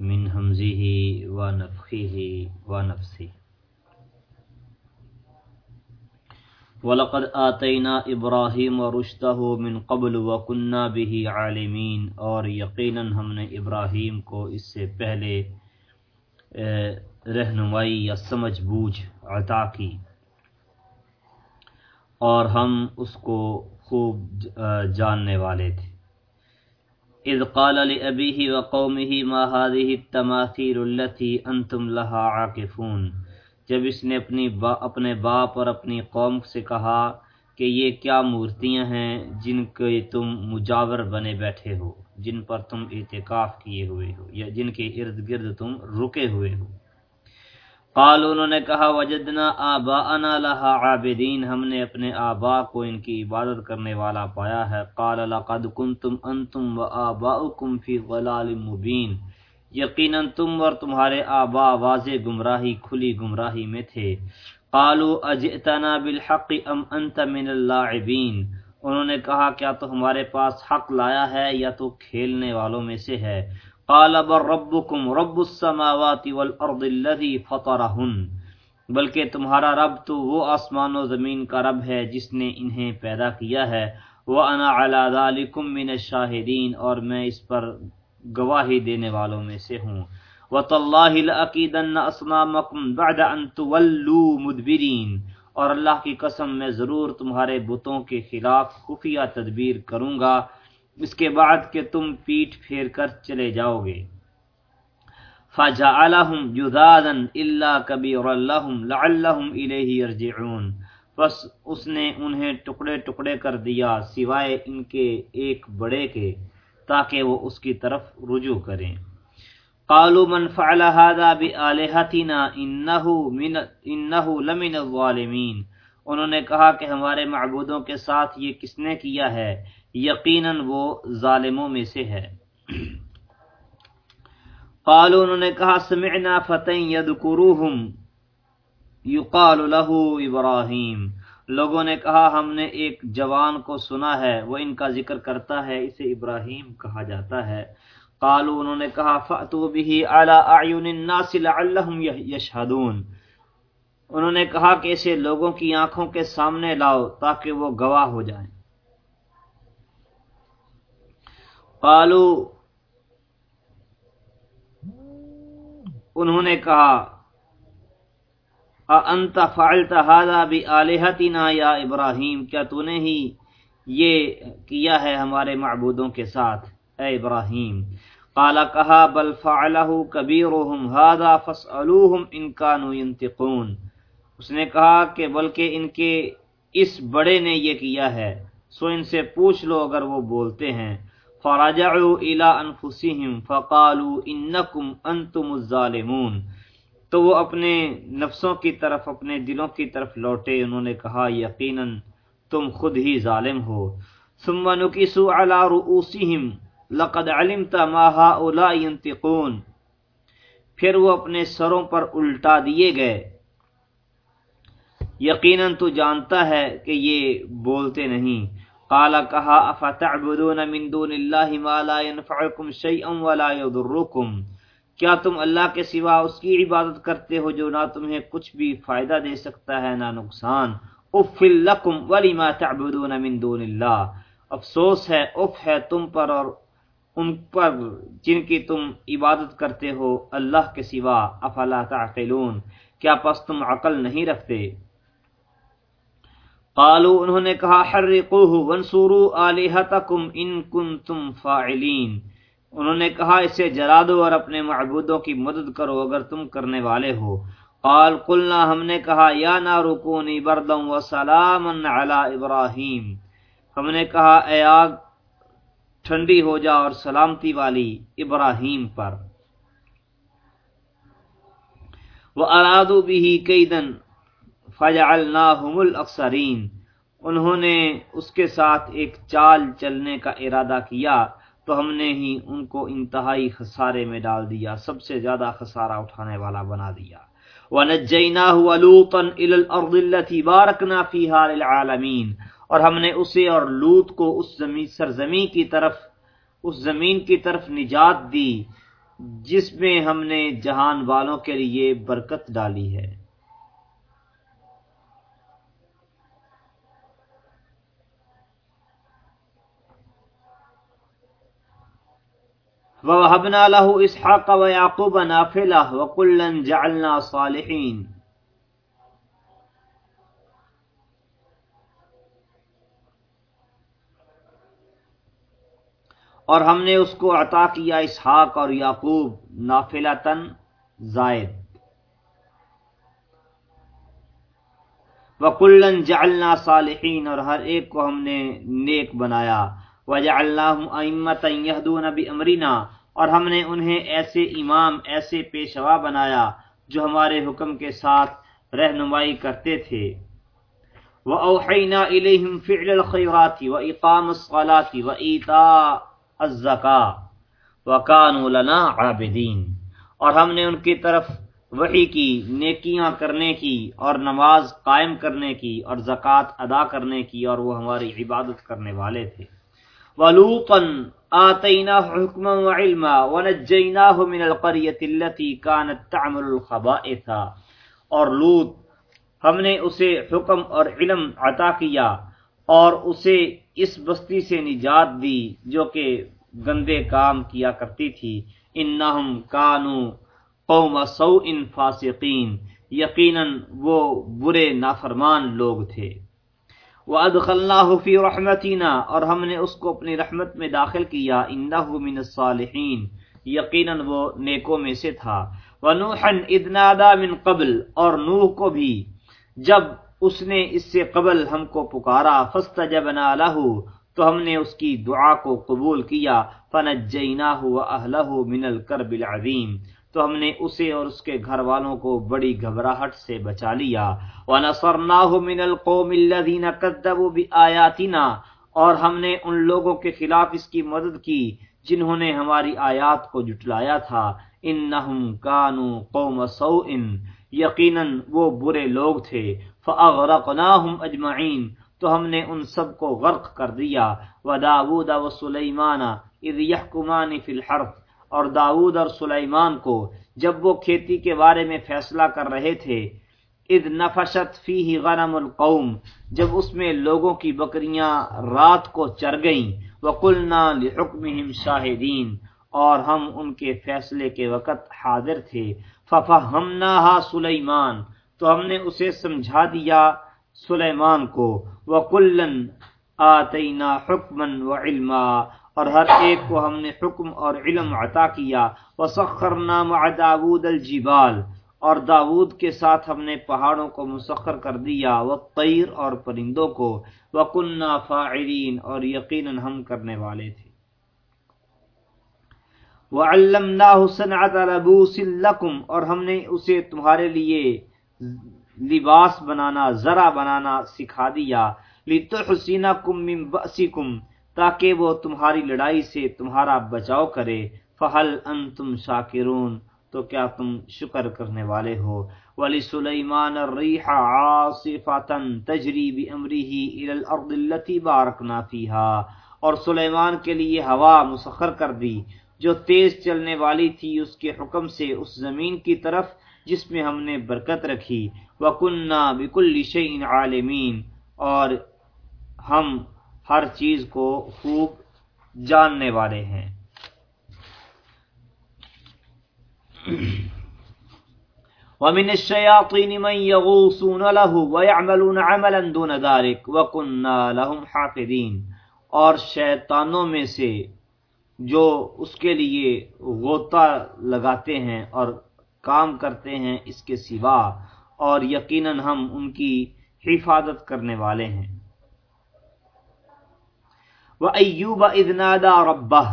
من حمزه ونفخه ونفسه. ولقد آتینا ابراہیم و رشتہ من قبل وکنہ به عالمین اور یقیناً ہم نے ابراہیم کو اس سے پہلے رہنمائی یا سمجھ بوجھ عطا کی۔ اور ہم اس کو خوب جاننے والے تھے۔ اذ قال لأبيه وقومه ما هذه التماثيل التي انتم لها عاكفون جب اس نے اپنی با اپنے باپ اور اپنی قوم سے کہا کہ یہ کیا مورتیاں ہیں جن کے تم مجاور بنے بیٹھے ہو، جن پر تم اعتکاف کیے ہوئے ہو یا جن کے ارد گرد تم رکے ہوئے ہو۔ قال انہوں نے کہا، وجدنا آباءنا لها عابدین، ہم نے اپنے آبا کو ان کی عبادت کرنے والا پایا ہے۔ قال، لقد کنتم انتم و آباؤکم فی غلال مبین۔ یقینا تم اور تمہارے آبا واضح گمراہی، کھلی گمراہی میں تھے۔ قالوا، اجئتنا بالحق ام انت من اللاعبین؟ انہوں نے کہا، کیا تو ہمارے پاس حق لایا ہے یا تو کھیلنے والوں میں سے ہے؟ قال بر ربکم رب السماوات والارض الذي فطرهن، بلکہ تمہارا رب تو وہ آسمان و زمین کا رب ہے جس نے انہیں پیدا کیا ہے۔ وانا على ذلكم من الشاهدين، اور میں اس پر گواہی دینے والوں میں سے ہوں۔ وتالله لاكيدن اصنامكم بعد ان تولوا مدبرين۔ اور اللہ کی قسم میں ضرور تمہارے بتوں کے خلاف خفیہ تدبیر کروں گا۔ اس کے بعد کہ تم پیٹ پھیر کر چلے جاؤ گے۔ فجعلهم جذاذا الا كبير لهم لعلهم اليه يرجعون بس اس نے انہیں ٹکڑے ٹکڑے کر دیا سوائے ان کے ایک بڑے کے، تاکہ وہ اس کی طرف رجوع کریں۔ قالوا من فعل هذا بالهتنا انه من انه لمن الظالمين انہوں نے کہا کہ ہمارے معبودوں کے ساتھ یہ کس نے کیا ہے؟ یقیناً وہ ظالموں میں سے ہے۔ قالوا، انہوں نے کہا، سمعنا فتن یذکروہم، یقال له ابراہیم۔ لوگوں نے کہا، ہم نے ایک جوان کو سنا ہے، وہ ان کا ذکر کرتا ہے، اسے ابراہیم کہا جاتا ہے۔ قالوا، انہوں نے کہا فاتوا به على اعین الناس لعلهم يشهدون انہوں نے کہا کہ اسے لوگوں کی آنکھوں کے سامنے لاؤ تاکہ وہ گواہ ہو جائیں۔ قالو انہوں نے کہا انت فعلت هذا بالهتنا یا ابراہیم؟ کیا تو نے ہی یہ کیا ہے ہمارے معبودوں کے ساتھ؟ اے ابراہیم، قال، کہا، بل فعله كبيرهم هذا فاسالوهم ان كانوا ينطقون اس نے کہا کہ بلکہ ان کے اس بڑے نے یہ کیا ہے، سو ان سے پوچھ لو اگر وہ بولتے ہیں۔ فرجعوا الى انفسهم فقالوا انکم انتم الظالمون۔ تو وہ اپنے نفسوں کی طرف، اپنے دلوں کی طرف لوٹے۔ انہوں نے کہا، یقینا تم خود ہی ظالم ہو۔ ثم نكسوا على رؤوسهم لقد علمت ما هؤلاء ينطقون۔ پھر وہ اپنے سروں پر الٹا دیے گئے۔ یقینا تو جانتا ہے کہ یہ بولتے نہیں۔ قال کہا، افتعبدون من دون اللہ ما لا ينفعكم شيئا ولا يضركم کیا تم اللہ کے سوا اس کی عبادت کرتے ہو جو نہ تمہیں کچھ بھی فائدہ دے سکتا ہے نہ نقصان؟ اف لکم ولما تعبدون من دون اللہ۔ افسوس ہے، اف ہے تم پر اور ان پر جن کی تم عبادت کرتے ہو اللہ کے سوا۔ افلا تعقلون؟ کیا پس تم عقل نہیں رکھتے؟ قالو انہوں نے کہا، حرقوه وانصروا الہتکم ان کنتم فاعلین۔ انہوں نے کہا، اسے جلا دو اور اپنے معبودوں کی مدد کرو اگر تم کرنے والے ہو۔ قال، قلنا، ہم نے کہا، یا نار کونی بردا وسلاما علی ابراہیم۔ ہم نے کہا، اے آگ، ٹھنڈی ہو جا اور سلامتی والی ابراہیم پر۔ وَأَرَادُوا بِهِ كَيْدًا۔ فجعلناہم الاکثرین انہوں نے اس کے ساتھ ایک چال چلنے کا ارادہ کیا تو ہم نے ہی ان کو انتہائی خسارے میں ڈال دیا، سب سے زیادہ خسارہ اٹھانے والا بنا دیا۔ وَنَجَّيْنَاهُ وَلُوطًا إِلَى الْأَرْضِ الَّتِي بَارَكْنَا فِيهَا لِلْعَالَمِينَ۔ اور ہم نے اسے اور لوط کو اس زمین، سرزمین کی طرف، اس زمین کی طرف نجات دی، جس میں ہم نے جہان والوں کے لیے برکت ڈالی ہے۔ وَوَهَبْنَا لَهُ إِسْحَاقَ وَيَعْقُوبَ نَافِلَةً وَكُلًّا جَعَلْنَا صَالِحِينَ اور ہم نے اس کو عطا کیا اسحاق اور یعقوب نافلتن زائد۔ وکلن جعلنا صالحین اور ہر ایک کو ہم نے نیک بنایا۔ وجعلناہم ائمتا یہدون بامرنا اور ہم نے انہیں ایسے امام، ایسے پیشوا بنایا جو ہمارے حکم کے ساتھ رہنمائی کرتے تھے۔ وَأَوْحَيْنَا إِلَيْهِمْ فِعْلَ الْخَيْرَاتِ وَإِقَامُ الصَّلَاةِ وَإِيتَاءَ الزَّكَاةِ وَكَانُوا لَنَا عَابِدِينَ اور ہم نے ان کی طرف وحی کی، نیکیاں کرنے کی اور نماز قائم کرنے کی اور زکوٰۃ ادا کرنے کی اور وہ ہماری عبادت کرنے والے تھے۔ وَلُوطًا آتیناہ حکما و علما ونجیناہ من القریت اللتی کانت تعمل الخبائثا اور لوت ہم نے اسے حکم اور علم عطا کیا اور اسے اس بستی سے نجات دی جو کہ گندے کام کیا کرتی تھی۔ انہم کانو قوم سوء فاسقین یقیناً وہ برے نافرمان لوگ تھے۔ وَأَدْخَلْنَاهُ فِي رَحْمَتِنَا، اور ہم نے اس کو اپنی رحمت میں داخل کیا انَّهُ مِنَ الصَّالِحِينَ، یقیناً وہ نیکوں میں سے تھا۔ وَنُوحًا اِذْ نَادَى مِن قبل، اور نوح کو بھی، جب اس نے اس سے قبل ہم کو پکارا، فَاسْتَجَبْنَا لَهُ، تو ہم نے اس کی دعا کو قبول کیا۔ فَنَجَّيْنَاهُ وَأَهْلَهُ مِنَ الْكَرْبِ الْعَظِيمِ۔ تو ہم نے اسے اور اس کے گھر والوں کو بڑی گھبراہٹ سے بچا لیا۔ وَنَصَرْنَاهُ مِنَ الْقَوْمِ الَّذِينَ كَذَّبُوا بِآيَاتِنَا۔ اور ہم نے ان لوگوں کے خلاف اس کی مدد کی جنہوں نے ہماری آیات کو جٹلایا تھا۔ انہم كانوا قوم سوء یقیناً وہ برے لوگ تھے۔ فاغرقناہم اجمعین تو ہم نے ان سب کو غرق کر دیا۔ وداود وسلیمان اذ يحكمان في الحرث۔ اور داود اور سلیمان کو جب وہ کھیتی کے بارے میں فیصلہ کر رہے تھے، اذ نفشت فیہ غنم القوم، جب اس میں لوگوں کی بکریاں رات کو چر گئیں، وقلنا لحکمہم شاہدین، اور ہم ان کے فیصلے کے وقت حاضر تھے۔ ففہمناہا سلیمان تو ہم نے اسے سمجھا دیا سلیمان کو۔ وکلن آتینا حکما وعلما اور ہر ایک کو ہم نے حکم اور علم عطا کیا۔ وسخرنا مع داود الجبال۔ اور داود کے ساتھ ہم نے پہاڑوں کو مسخر کر دیا، والطیر اور پرندوں کو۔ وکننا فاعلین اور یقینا ہم کرنے والے تھے۔ وعلمناه صنعة لبوس لكم۔ اور ہم نے اسے تمہارے لیے لباس بنانا زرع بنانا سکھا دیا۔ لتحسنکم من بأسکم تاکہ وہ تمہاری لڑائی سے تمہارا بچاؤ کرے۔ فہل ان تم شاکرون تو کیا تم شکر کرنے والے ہو؟ ولی سلیمان الریح عاصفتا تجری بامرہ الى الارض التي بارکنا فيها۔ اور سلیمان کے لیے ہوا مسخر کر دی۔ جو تیز چلنے والی تھی، اس کے حکم سے اس زمین کی طرف جس میں ہم نے برکت رکھی۔ وکننا بكل شيء عالمین اور ہم ہر چیز کو خوب جاننے والے ہیں۔ ومن الشياطين من يغوصون له ويعملون عملا دون ذلك وكنا لهم حافظين۔ اور شیطانوں میں سے جو اس کے لیے غوطہ لگاتے ہیں اور کام کرتے ہیں اس کے سوا اور یقیناً ہم ان کی حفاظت کرنے والے ہیں۔ وَأَيُّوبَ إِذْ نَادَى رَبَّهُ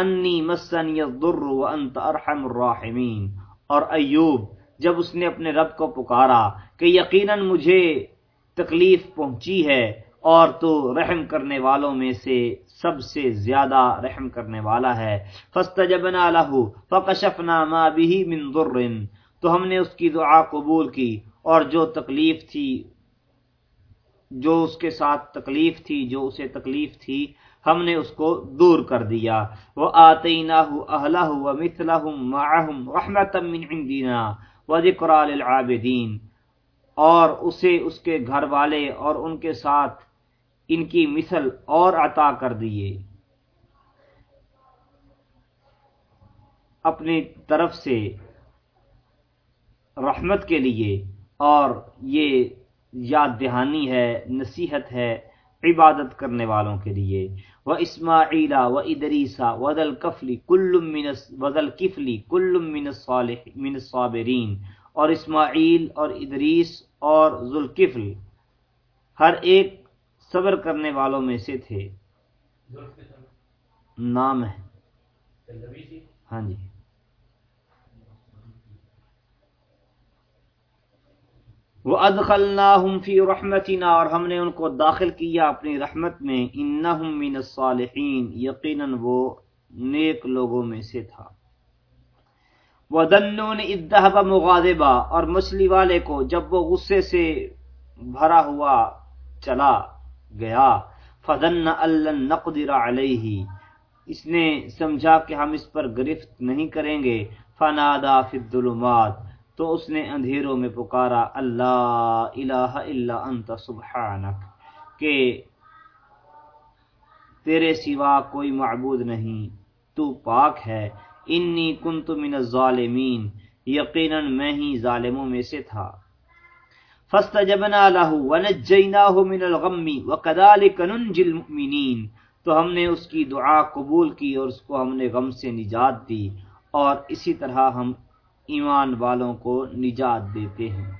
أَنِّي مَسَّنِيَ الضُّرُّ وَأَنْتَ أَرْحَمُ الرَّاحِمِينَ اور ایوب جب اس نے اپنے رب کو پکارا کہ یقیناً مجھے تکلیف پہنچی ہے اور تو رحم کرنے والوں میں سے سب سے زیادہ رحم کرنے والا ہے، فَاسْتَجَبْنَا لَهُ فَقَشَفْنَا مَا بِهِ مِن ضُرٍ۔ تو ہم نے اس کی دعا قبول کی اور جو تکلیف تھی جو اس کے ساتھ تکلیف تھی، جو اسے تکلیف تھی، ہم نے اس کو دور کر دیا۔ وہ آتے نہ للعابدین اور اسے اس کے گھر والے اور ان کے ساتھ ان کی مثل اور عطا کر دیے۔ اپنی طرف سے رحمت کے لیے اور یہ یاد دہانی ہے نصیحت ہے عبادت کرنے والوں کے لیے۔ وہ اسماعیلا و ادریسا ودل کفلی کل ودل کفلی کل من صابرین اور اسماعیل اور ادریس اور ذوالکفل ہر ایک صبر کرنے والوں میں سے تھے۔ نام ہے۔ ہاں جی۔ وہ ادخلناہم فی رحمتنا اور ہم نے ان کو داخل کیا اپنی رحمت میں۔ انہم من الصالحین یقیناً وہ نیک لوگوں میں سے تھا۔ وَذَنُّونِ اِذْ ذَهَبَ مُغَاضِبًا۔ اور مچھلی والے کو جب وہ غصے سے بھرا ہوا چلا گیا، فَذَنَّ أَلَّن نَقْدِرَ عَلَيْهِ۔ اس نے سمجھا کہ ہم اس پر گرفت نہیں کریں گے۔ فَنَادَا فِي الظُّلُمَاتِ۔ تو اس نے اندھیروں میں پکارا، اللہ، الہ الا انت، سبحانک، کہ تیرے سوا کوئی معبود نہیں، تو پاک ہے۔ انی کنت من الظالمین، یقیناً میں ہی ظالموں میں سے تھا۔ فاستجبنا له ونجيناه من الغم وكذلك ننجي المؤمنين تو ہم نے اس کی دعا قبول کی اور اس کو ہم نے غم سے نجات دی اور اسی طرح ہم ایمان والوں کو نجات دیتے ہیں۔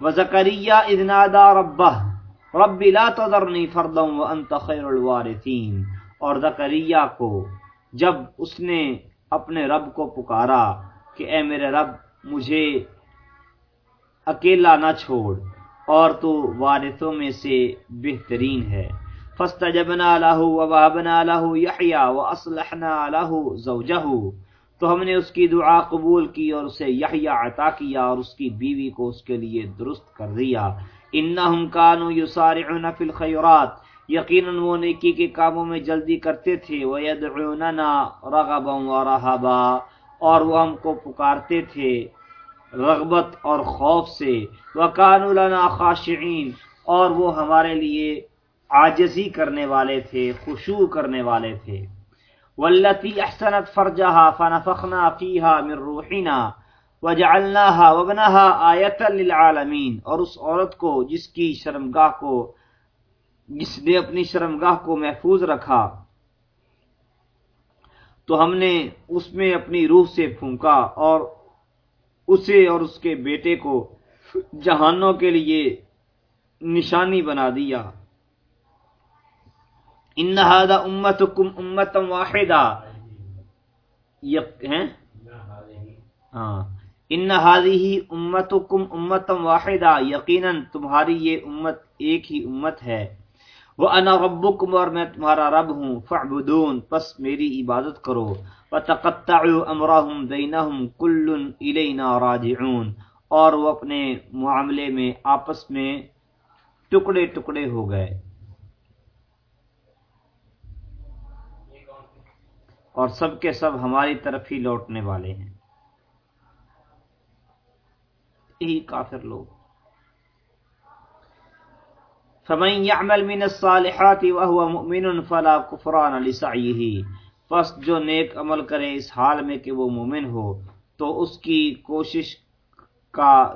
وزکریہ ادنادا ربہ رب لا تذرنی فردا وانت خیر الوارثین۔ اور زکریہ کو جب اس نے اپنے رب کو پکارا کہ اے میرے رب، مجھے اکیلا نہ چھوڑ، اور تو وارثوں میں سے بہترین ہے۔ فاستجبنا له ووهبنا له يحيى واصلحنا له زوجه۔ تو ہم نے اس کی دعا قبول کی اور اسے یحییٰ عطا کیا اور اس کی بیوی کو اس کے لیے درست کر دیا۔ انہم كانوا يسارعون في الخيرات یقیناً وہ نیکی کے کاموں میں جلدی کرتے تھے۔ وَيَدْعُونَنَا رَغَبًا وَرَهَبًا اور وہ ہم کو پکارتے تھے رغبت اور خوف سے۔ وَكَانُوا لَنَا خَاشِعِينَ اور وہ ہمارے لیے عاجزی کرنے والے تھے، خشوع کرنے والے تھے۔ والتی احسنت فرجها فنفخنا فيها من روحنا وجعلناها وابنها آیتا للعالمین اور اس عورت کو، جس کی شرمگاہ کو، جس نے اپنی شرمگاہ کو محفوظ رکھا، تو ہم نے اس میں اپنی روح سے پھونکا اور اسے اور اس کے بیٹے کو جہانوں کے لیے نشانی بنا دیا۔ ان هذا امتکم امتا واحدا. ہیں؟ ہاں ان هذه امتکم امتا واحدا. یقینا تمہاری یہ امت ایک ہی امت ہے. وانا ربکم اور میں تمہارا رب ہوں. فاعبدون. پس میری عبادت کرو. وتقطعوا امرهم بینهم كل الینا راجعون. اور وہ اپنے معاملے میں آپس میں ٹکڑے ٹکڑے ہو گئے. اور سب کے سب ہماری طرف ہی لوٹنے والے ہیں۔ یہی کافر لوگ۔ فمن يعمل من الصالحات وهو مؤمن فلا كفران لسعيه۔ پس جو نیک عمل کرے اس حال میں کہ وہ مومن ہو، تو اس کی کوشش کا،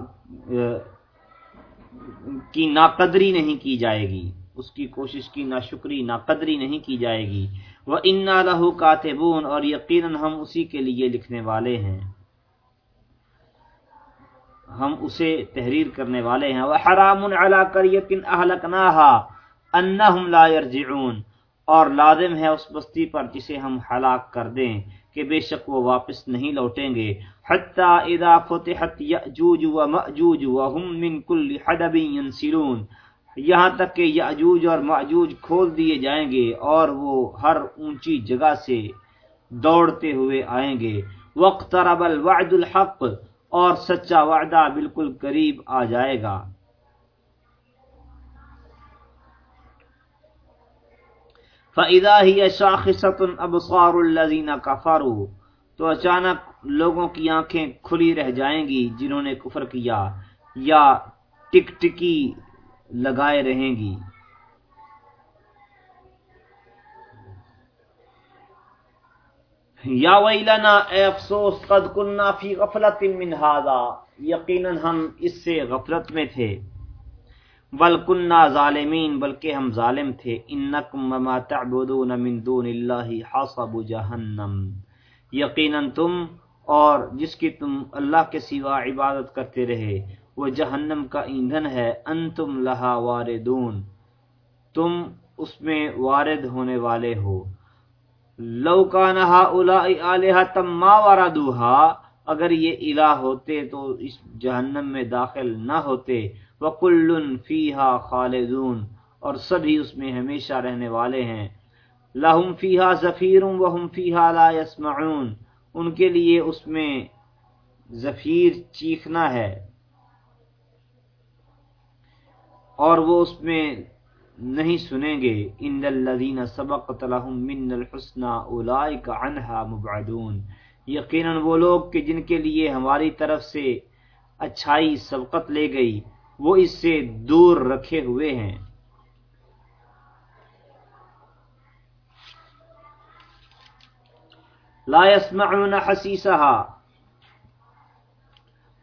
کی ناقدری نہیں کی جائے گی۔ اس کی کوشش کی ناشکری، ناقدری نہیں کی جائے گی۔ وہ انا لہو کاتبون اور یقیناً ہم اسی کے لیے لکھنے والے ہیں۔ ہم اسے تحریر کرنے والے ہیں۔ وہ حرام علا کر یقین انہم لا يرجعون۔ اور لازم ہے اس بستی پر جسے ہم ہلاک کر دیں کہ بے شک وہ واپس نہیں لوٹیں گے۔ حتی اذا فتحت یأجوج و مأجوج وهم من کل حدب ینسلون یہاں تک کہ یعجوج اور معجوج کھول دیے جائیں گے اور وہ ہر اونچی جگہ سے دوڑتے ہوئے آئیں گے۔ وقت رب الوعد الحق، اور سچا وعدہ بالکل قریب آ جائے گا۔ فَإِذَا هِيَ شَاخِصَةٌ أَبْصَارُ الَّذِينَ كَفَرُوا، تو اچانک لوگوں کی آنکھیں کھلی رہ جائیں گی جنہوں نے کفر کیا یا ٹک ٹکی لگائے رہیں گی۔ یا ویلنا اے افسوس، قد کننا فی غفلت من هذا یقیناً ہم اس سے غفلت میں تھے۔ بل کننا ظالمین، بلکہ ہم ظالم تھے۔ انکم وما تعبدون من دون اللہ حصب جہنم۔ یقیناً تم اور جس کی تم اللہ کے سوا عبادت کرتے رہے۔ وہ جہنم کا ایندھن ہے، انتم لہا واردون، تم اس میں وارد ہونے والے ہو۔ لو کانہا اولائی آلہا تم ما واردوہا اگر یہ الہ ہوتے تو اس جہنم میں داخل نہ ہوتے۔ وکل فیہا خالدون، اور سبھی اس میں ہمیشہ رہنے والے ہیں۔ لہم فیہا زفیر وہم فیہا لا يسمعون ان کے لیے اس میں زفیر چیخنا ہے۔ اور وہ اس میں نہیں سنیں گے، ان الذین سبقت لهم من الحسنى اولئک عنها مبعدون۔ یقیناً وہ لوگ کہ جن کے لیے ہماری طرف سے اچھائی سبقت لے گئی، وہ اس سے دور رکھے ہوئے ہیں۔ لا يسمعون حسیسها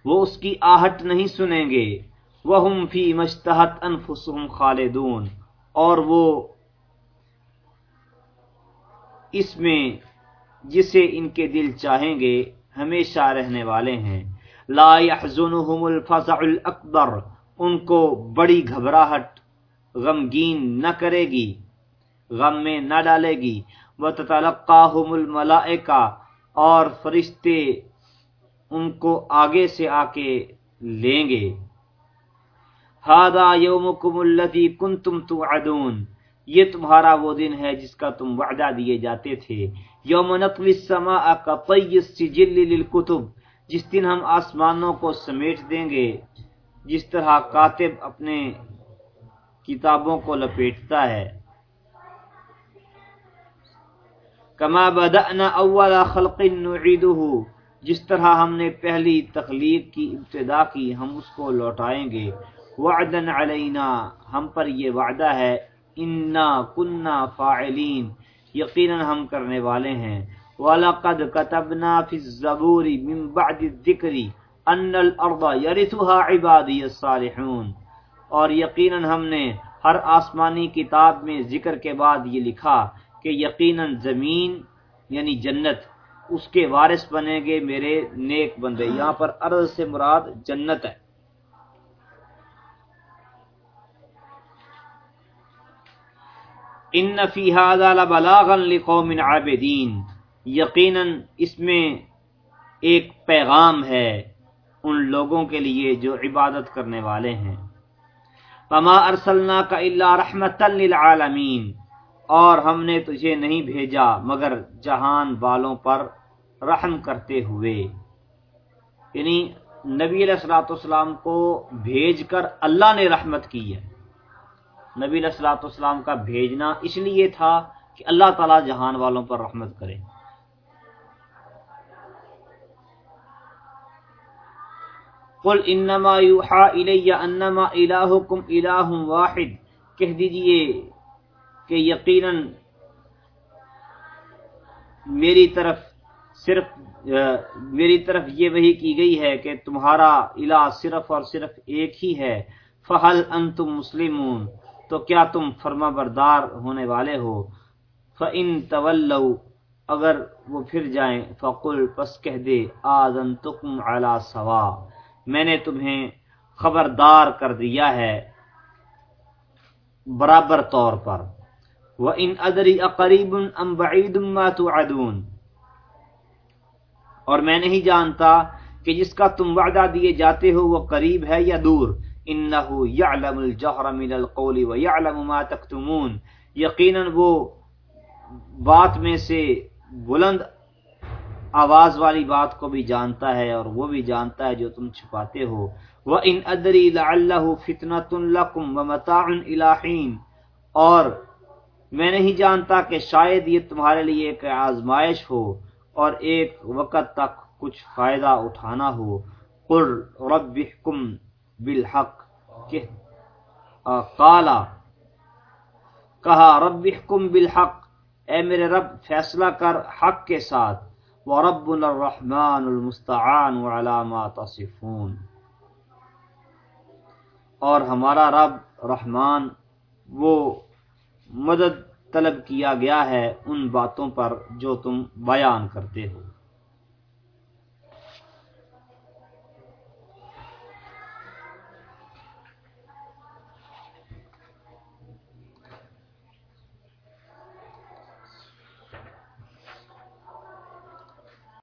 وہ اس کی آہٹ نہیں سنیں گے۔ وہم فی مشتحت انفسهم خالدون۔ اور وہ اس میں جسے ان کے دل چاہیں گے، ہمیشہ رہنے والے ہیں۔ لا يحزنهم الفزع الاکبر ان کو بڑی گھبراہٹ، غمگین نہ کرے گی، غم میں نہ ڈالے گی۔ وتتلقاهم الملائکہ اور فرشتے ان کو آگے سے آ کے لیں گے۔ ہادا یومکم الذی کنتم توعدون، یہ تمہارا وہ دن ہے جس کا تم وعدہ دیے جاتے تھے۔ یوم نطوی السماء کا السجل للکتب، جس دن ہم آسمانوں کو سمیٹ دیں گے، جس طرح کاتب اپنے کتابوں کو لپیٹتا ہے۔ کما بدأنا اول خلق نعیدہ جس طرح ہم نے پہلی تخلیق کی، ابتدا کی، ہم اس کو لوٹائیں گے۔ وعدن علینا، ہم پر یہ وعدہ ہے، انا کننا فاعلین، یقینا ہم کرنے والے ہیں۔ وَلَقَدْ كَتَبْنَا فِي الزَّبُورِ مِن بَعْدِ الذِّكْرِ أَنَّ الْأَرْضَ يَرِثُهَا عِبَادِيَ الصَّالِحُونَ۔ اور یقینا ہم نے ہر آسمانی کتاب میں ذکر کے بعد یہ لکھا کہ یقینا زمین یعنی جنت، اس کے وارث بنیں گے میرے نیک بندے۔ یہاں پر ارض سے مراد جنت ہے۔ ان فی هذا لبلاغا لقوم عابدین۔ یقینا اس میں ایک پیغام ہے ان لوگوں کے لیے جو عبادت کرنے والے ہیں۔ پما ارسلنا کا اللہ رحمت للعالمین اور ہم نے تجھے نہیں بھیجا، مگر جہان والوں پر رحم کرتے ہوئے۔ یعنی نبی علیہ السلاۃ والسلام کو بھیج کر اللہ نے رحمت کی ہے۔ نبی علیہ السلاۃ والسلام کا بھیجنا اس لیے تھا کہ اللہ تعالی جہان والوں پر رحمت کرے۔ قل انما یوحا الی انما الہکم الہ واحد۔ کہہ دیجیے کہ یقینا میری طرف صرف، میری طرف یہ وہی کی گئی ہے کہ تمہارا الہ صرف اور صرف ایک ہی ہے۔ فہل انتم مسلمون۔ تو کیا تم فرما بردار ہونے والے ہو؟ فَإِن تَوَلَّوْا، اگر وہ پھر جائیں، فقل، پس کہہ دے آدن تکم علا سوا میں نے تمہیں خبردار کر دیا ہے برابر طور پر۔ وَإِنْ أَدْرِ أَقَرِيبٌ أَمْ بَعِيدٌ مَا تُعَدُونَ اور میں نہیں جانتا کہ جس کا تم وعدہ دیے جاتے ہو، وہ قریب ہے یا دور۔ انہو یعلم الجہر من القول و ما تکتمون۔ یقینا وہ بات میں سے بلند آواز والی بات کو بھی جانتا ہے اور وہ بھی جانتا ہے جو تم چھپاتے ہو۔ وَإِنْ أَدْرِي لَعَلَّهُ فِتْنَةٌ لَكُمْ وَمَتَاعٌ إِلَى حِينَ۔ اور میں نہیں جانتا کہ شاید یہ تمہارے لیے ایک آزمائش ہو اور ایک وقت تک کچھ فائدہ اٹھانا ہو۔ قر رب بالحق، کہ کالا کہا، رب بالحق، اے میرے رب، فیصلہ کر حق کے ساتھ ورب الرحمن المستعان علامات تصفون۔ اور ہمارا رب، رحمان، وہ مدد طلب کیا گیا ہے ان باتوں پر جو تم بیان کرتے ہو۔